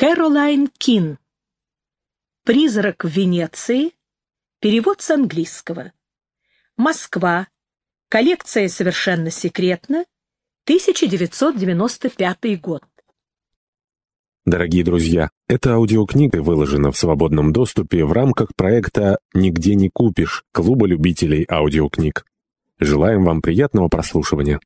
Кэролайн Кин. «Призрак в Венеции». Перевод с английского. Москва. Коллекция совершенно секретна. 1995 год. Дорогие друзья, эта аудиокнига выложена в свободном доступе в рамках проекта «Нигде не купишь» Клуба любителей аудиокниг. Желаем вам приятного прослушивания.